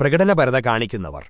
പ്രകടനപരത കാണിക്കുന്നവർ